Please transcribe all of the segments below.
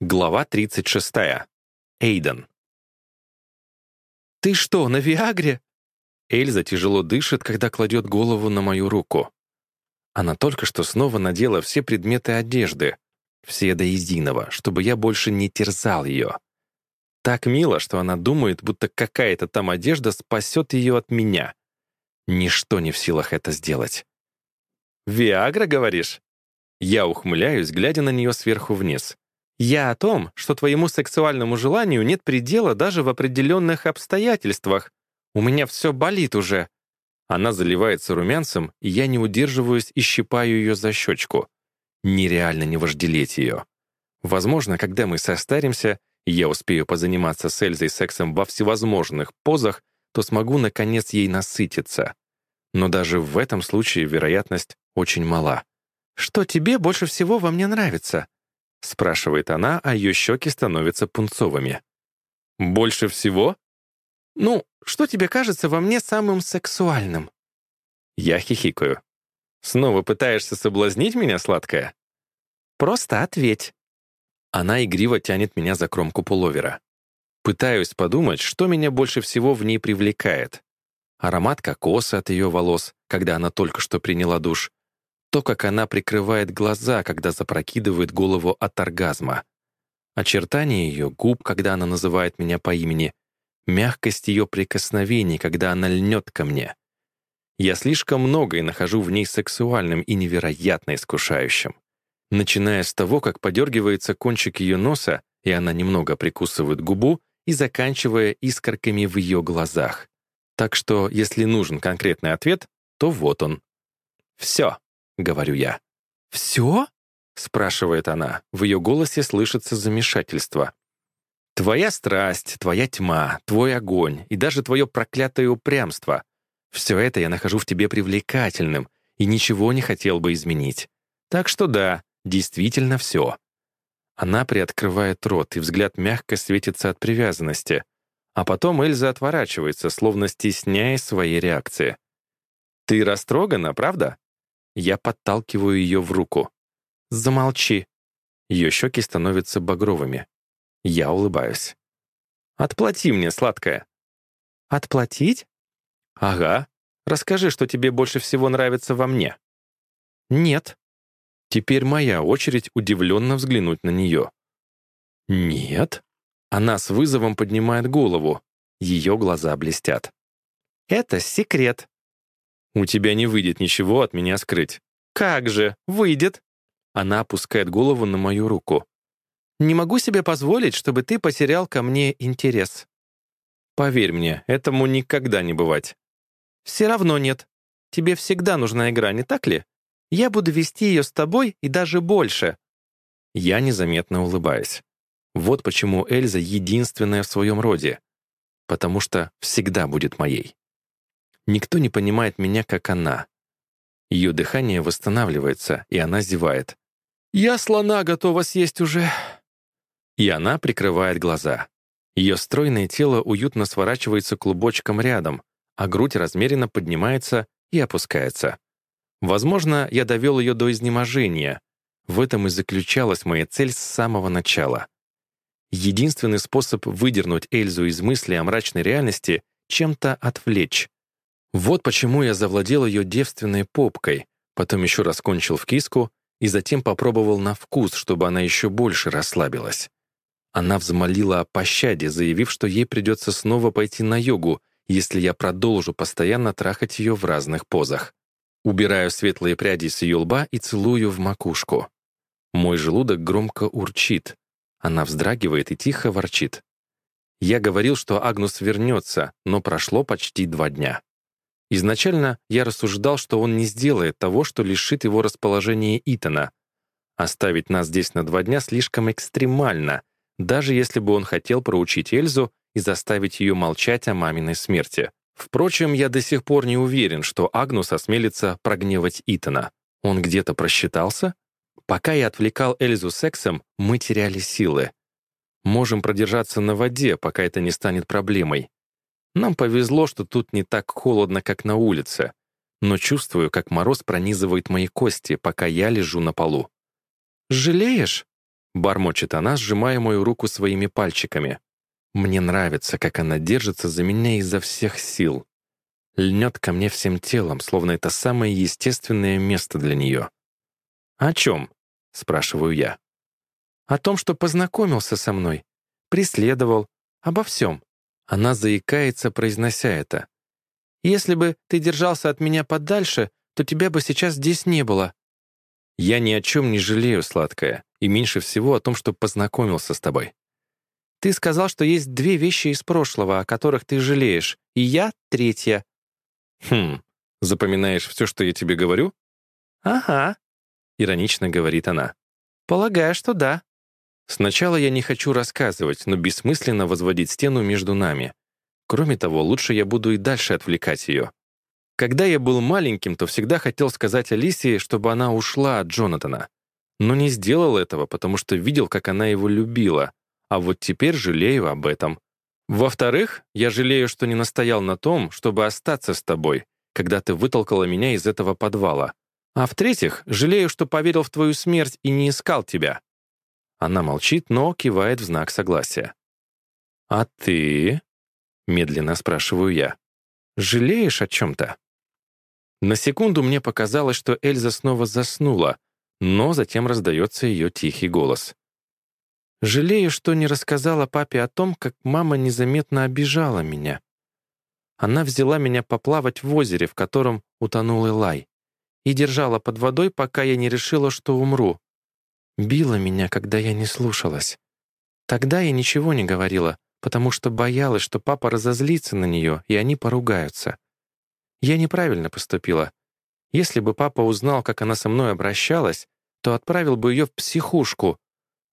Глава 36. Эйден. «Ты что, на Виагре?» Эльза тяжело дышит, когда кладет голову на мою руку. Она только что снова надела все предметы одежды, все до единого, чтобы я больше не терзал ее. Так мило, что она думает, будто какая-то там одежда спасет ее от меня. Ничто не в силах это сделать. «Виагра, говоришь?» Я ухмыляюсь, глядя на нее сверху вниз. Я о том, что твоему сексуальному желанию нет предела даже в определенных обстоятельствах. У меня все болит уже». Она заливается румянцем, и я не удерживаюсь и щипаю ее за щечку. Нереально не вожделеть ее. Возможно, когда мы состаримся, и я успею позаниматься с Эльзой сексом во всевозможных позах, то смогу, наконец, ей насытиться. Но даже в этом случае вероятность очень мала. «Что тебе больше всего во мне нравится?» спрашивает она, а ее щеки становятся пунцовыми. «Больше всего?» «Ну, что тебе кажется во мне самым сексуальным?» Я хихикаю. «Снова пытаешься соблазнить меня, сладкая?» «Просто ответь». Она игриво тянет меня за кромку пуловера. Пытаюсь подумать, что меня больше всего в ней привлекает. Аромат кокоса от ее волос, когда она только что приняла душ, то, как она прикрывает глаза, когда запрокидывает голову от оргазма. Очертания ее губ, когда она называет меня по имени, мягкость ее прикосновений, когда она льнет ко мне. Я слишком многое нахожу в ней сексуальным и невероятно искушающим. Начиная с того, как подергивается кончик ее носа, и она немного прикусывает губу, и заканчивая искорками в ее глазах. Так что, если нужен конкретный ответ, то вот он. Все. — говорю я. «Все?» — спрашивает она. В ее голосе слышится замешательство. «Твоя страсть, твоя тьма, твой огонь и даже твое проклятое упрямство. Все это я нахожу в тебе привлекательным и ничего не хотел бы изменить. Так что да, действительно все». Она приоткрывает рот, и взгляд мягко светится от привязанности. А потом Эльза отворачивается, словно стесняя своей реакции. «Ты растрогана, правда?» Я подталкиваю ее в руку. «Замолчи!» Ее щеки становятся багровыми. Я улыбаюсь. «Отплати мне, сладкая!» «Отплатить?» «Ага. Расскажи, что тебе больше всего нравится во мне». «Нет». Теперь моя очередь удивленно взглянуть на нее. «Нет?» Она с вызовом поднимает голову. Ее глаза блестят. «Это секрет», у тебя не выйдет ничего от меня скрыть. Как же, выйдет. Она опускает голову на мою руку. Не могу себе позволить, чтобы ты потерял ко мне интерес. Поверь мне, этому никогда не бывать. Все равно нет. Тебе всегда нужна игра, не так ли? Я буду вести ее с тобой и даже больше. Я незаметно улыбаюсь. Вот почему Эльза единственная в своем роде. Потому что всегда будет моей. Никто не понимает меня, как она. Ее дыхание восстанавливается, и она зевает. «Я слона готова съесть уже!» И она прикрывает глаза. Ее стройное тело уютно сворачивается клубочком рядом, а грудь размеренно поднимается и опускается. Возможно, я довел ее до изнеможения. В этом и заключалась моя цель с самого начала. Единственный способ выдернуть Эльзу из мысли о мрачной реальности — чем-то отвлечь. Вот почему я завладел ее девственной попкой, потом еще раз кончил в киску и затем попробовал на вкус, чтобы она еще больше расслабилась. Она взмолила о пощаде, заявив, что ей придется снова пойти на йогу, если я продолжу постоянно трахать ее в разных позах. Убираю светлые пряди с ее лба и целую в макушку. Мой желудок громко урчит. Она вздрагивает и тихо ворчит. Я говорил, что Агнус вернется, но прошло почти два дня. Изначально я рассуждал, что он не сделает того, что лишит его расположения Итана. Оставить нас здесь на два дня слишком экстремально, даже если бы он хотел проучить Эльзу и заставить ее молчать о маминой смерти. Впрочем, я до сих пор не уверен, что Агнус осмелится прогневать Итана. Он где-то просчитался? Пока я отвлекал Эльзу сексом, мы теряли силы. Можем продержаться на воде, пока это не станет проблемой. Нам повезло, что тут не так холодно, как на улице. Но чувствую, как мороз пронизывает мои кости, пока я лежу на полу. «Жалеешь?» — бормочет она, сжимая мою руку своими пальчиками. Мне нравится, как она держится за меня изо всех сил. Льнет ко мне всем телом, словно это самое естественное место для нее. «О чем?» — спрашиваю я. «О том, что познакомился со мной, преследовал, обо всем. Она заикается, произнося это. «Если бы ты держался от меня подальше, то тебя бы сейчас здесь не было». «Я ни о чем не жалею, сладкая, и меньше всего о том, что познакомился с тобой». «Ты сказал, что есть две вещи из прошлого, о которых ты жалеешь, и я — третья». «Хм, запоминаешь все, что я тебе говорю?» «Ага», — иронично говорит она. «Полагаю, что да». Сначала я не хочу рассказывать, но бессмысленно возводить стену между нами. Кроме того, лучше я буду и дальше отвлекать ее. Когда я был маленьким, то всегда хотел сказать Алисе, чтобы она ушла от Джонатана. Но не сделал этого, потому что видел, как она его любила. А вот теперь жалею об этом. Во-вторых, я жалею, что не настоял на том, чтобы остаться с тобой, когда ты вытолкала меня из этого подвала. А в-третьих, жалею, что поверил в твою смерть и не искал тебя. Она молчит, но кивает в знак согласия. «А ты?» — медленно спрашиваю я. «Жалеешь о чем-то?» На секунду мне показалось, что Эльза снова заснула, но затем раздается ее тихий голос. «Жалею, что не рассказала папе о том, как мама незаметно обижала меня. Она взяла меня поплавать в озере, в котором утонул Илай, и держала под водой, пока я не решила, что умру била меня, когда я не слушалась. Тогда я ничего не говорила, потому что боялась, что папа разозлится на нее, и они поругаются. Я неправильно поступила. Если бы папа узнал, как она со мной обращалась, то отправил бы ее в психушку.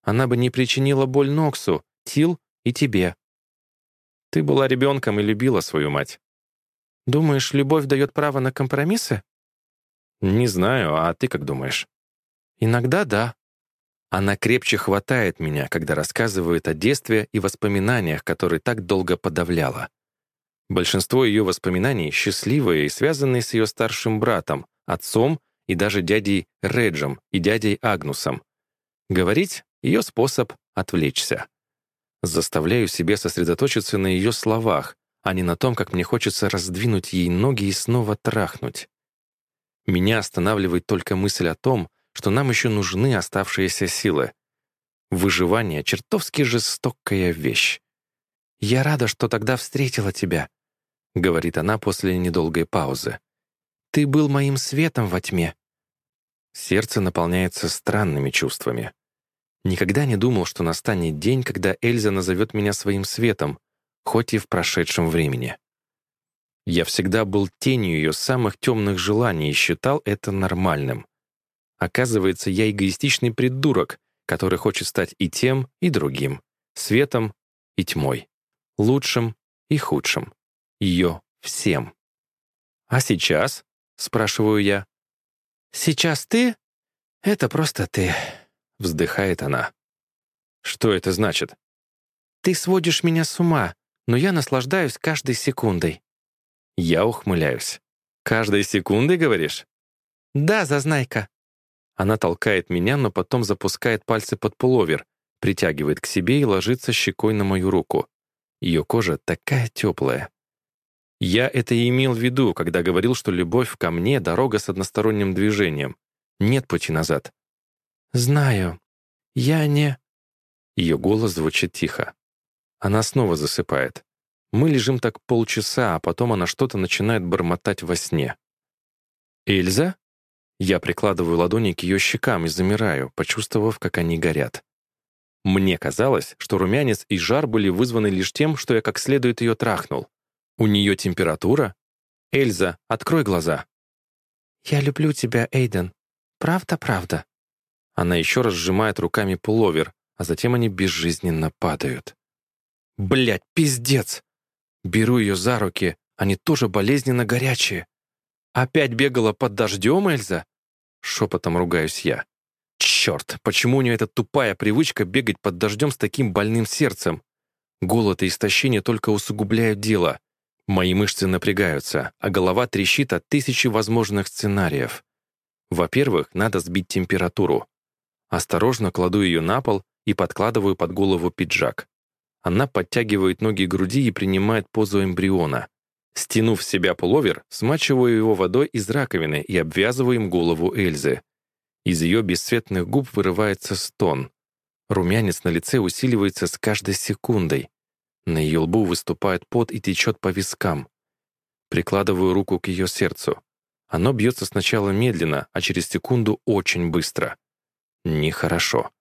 Она бы не причинила боль Ноксу, Тил и тебе. Ты была ребенком и любила свою мать. Думаешь, любовь дает право на компромиссы? Не знаю, а ты как думаешь? Иногда да. Она крепче хватает меня, когда рассказывает о детстве и воспоминаниях, которые так долго подавляла. Большинство ее воспоминаний счастливые и связанные с ее старшим братом, отцом и даже дядей Реджем и дядей Агнусом. Говорить — ее способ отвлечься. Заставляю себе сосредоточиться на ее словах, а не на том, как мне хочется раздвинуть ей ноги и снова трахнуть. Меня останавливает только мысль о том, что нам еще нужны оставшиеся силы. Выживание — чертовски жестокая вещь. «Я рада, что тогда встретила тебя», — говорит она после недолгой паузы. «Ты был моим светом во тьме». Сердце наполняется странными чувствами. Никогда не думал, что настанет день, когда Эльза назовет меня своим светом, хоть и в прошедшем времени. Я всегда был тенью ее самых темных желаний и считал это нормальным. Оказывается, я эгоистичный придурок, который хочет стать и тем, и другим, светом и тьмой, лучшим и худшим, ее всем. «А сейчас?» — спрашиваю я. «Сейчас ты? Это просто ты», — вздыхает она. «Что это значит?» «Ты сводишь меня с ума, но я наслаждаюсь каждой секундой». Я ухмыляюсь. «Каждой секундой, говоришь?» «Да, зазнайка. Она толкает меня, но потом запускает пальцы под пуловер, притягивает к себе и ложится щекой на мою руку. Ее кожа такая теплая. Я это и имел в виду, когда говорил, что любовь ко мне — дорога с односторонним движением. Нет пути назад. «Знаю. Я не...» Ее голос звучит тихо. Она снова засыпает. Мы лежим так полчаса, а потом она что-то начинает бормотать во сне. «Эльза?» Я прикладываю ладони к ее щекам и замираю, почувствовав, как они горят. Мне казалось, что румянец и жар были вызваны лишь тем, что я как следует ее трахнул. У нее температура? Эльза, открой глаза. «Я люблю тебя, Эйден. Правда-правда». Она еще раз сжимает руками пуловер, а затем они безжизненно падают. Блядь, пиздец!» Беру ее за руки, они тоже болезненно горячие. «Опять бегала под дождем, Эльза? Шепотом ругаюсь я. Черт, почему у нее эта тупая привычка бегать под дождем с таким больным сердцем? Голод и истощение только усугубляют дело. Мои мышцы напрягаются, а голова трещит от тысячи возможных сценариев. Во-первых, надо сбить температуру. Осторожно кладу ее на пол и подкладываю под голову пиджак. Она подтягивает ноги к груди и принимает позу эмбриона. Стянув с себя пуловер, смачиваю его водой из раковины и обвязываю им голову Эльзы. Из ее бесцветных губ вырывается стон. Румянец на лице усиливается с каждой секундой. На ее лбу выступает пот и течет по вискам. Прикладываю руку к ее сердцу. Оно бьется сначала медленно, а через секунду очень быстро. Нехорошо.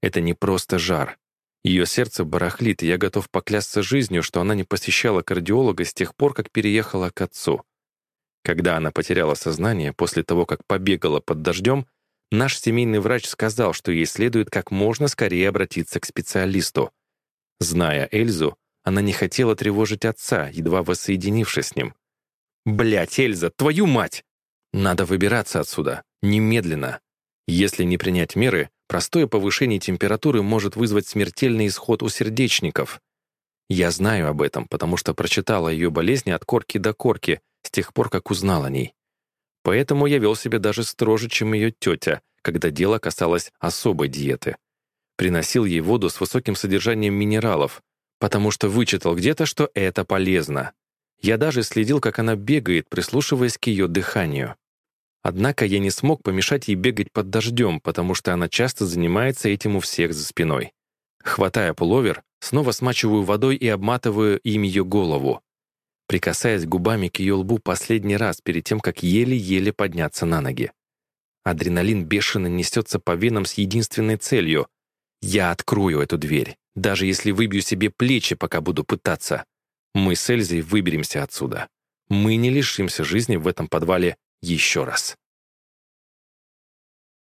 Это не просто жар. Ее сердце барахлит, и я готов поклясться жизнью, что она не посещала кардиолога с тех пор, как переехала к отцу. Когда она потеряла сознание после того, как побегала под дождем, наш семейный врач сказал, что ей следует как можно скорее обратиться к специалисту. Зная Эльзу, она не хотела тревожить отца, едва воссоединившись с ним. «Блядь, Эльза, твою мать! Надо выбираться отсюда, немедленно. Если не принять меры, Простое повышение температуры может вызвать смертельный исход у сердечников. Я знаю об этом, потому что прочитала ее болезни от корки до корки с тех пор, как узнал о ней. Поэтому я вел себя даже строже, чем ее тетя, когда дело касалось особой диеты. Приносил ей воду с высоким содержанием минералов, потому что вычитал где-то, что это полезно. Я даже следил, как она бегает, прислушиваясь к ее дыханию. Однако я не смог помешать ей бегать под дождем, потому что она часто занимается этим у всех за спиной. Хватая пуловер, снова смачиваю водой и обматываю им ее голову, прикасаясь губами к ее лбу последний раз перед тем, как еле-еле подняться на ноги. Адреналин бешено несется по венам с единственной целью — я открою эту дверь, даже если выбью себе плечи, пока буду пытаться. Мы с Эльзой выберемся отсюда. Мы не лишимся жизни в этом подвале еще раз.